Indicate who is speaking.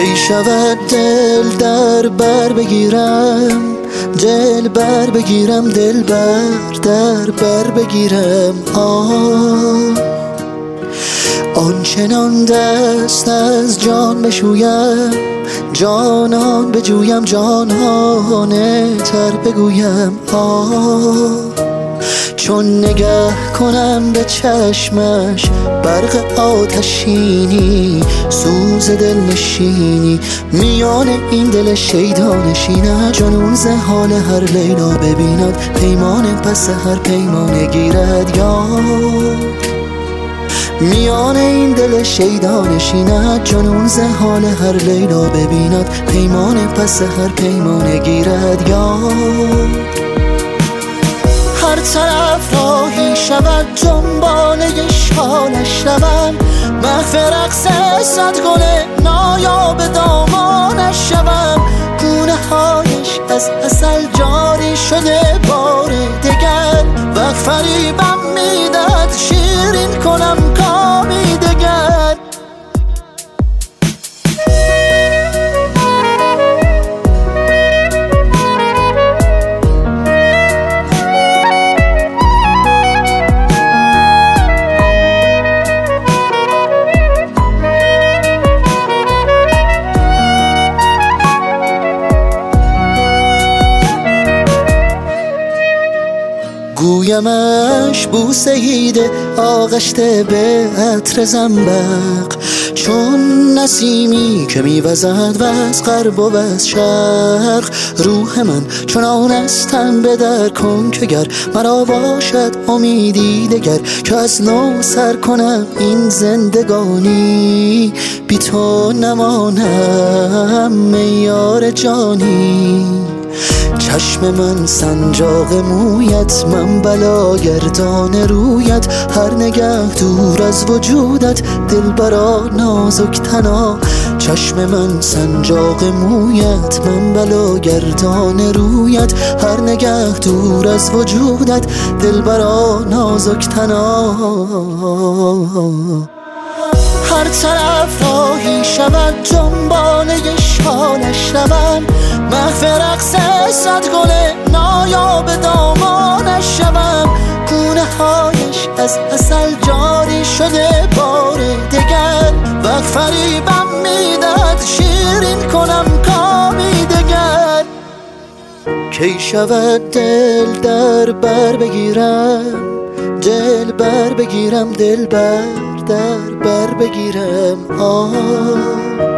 Speaker 1: شود دل در بر بگیرم؟ دل بر بگیرم دل بر در بر بگیرم. آه. آنچنان دست از جان بشویم جانان بجویم جانانه تر بگویم. آه. چون نگه کنم به چشمش برق آتشینی سوز دل نشینی. میان این دل شیدانشینه جنون زهان هر لیلا ببیند. پیمان پس هر پیمان گیرد یا میان این دل شیدانشیند جنون زهان هر لیلا ببیند. پیمان پس هر پیمان گیرد یا هر طرف راهی شود جنبانه شالش روم محو رقص صد گل نایاب دامانش شوم گونه هایش از اصل گویمش بوسه ایده آغشته به عطر زنبق. چون نسیمی که میوزد و از غرب و از شرق روح من چون آنستم به در کن که گر مرا باشد امیدی دگر که از نو سر کنم این زندگانی. بی تو نمانم میار جانی. چشم من سنجاق مویت من بلا گردان رویت. هر نگه دور از وجودت دل برا نازک تنا. چشم من سنجاق مویت من بلا گردان رویت. هر نگه دور از وجودت دل برا نازک تنا. هر طرف راهی شود جنبانه شالش روم محو رقص صد گل نایاب دامانش شوم. گونه هایش از اصل جاری شده بار دگر. وقت فریبم میدد شیرین کنم کامی دگر. کی شود دل در بر بگیرم؟ دل بر بگیرم دل بر در بر بگیرم. آه.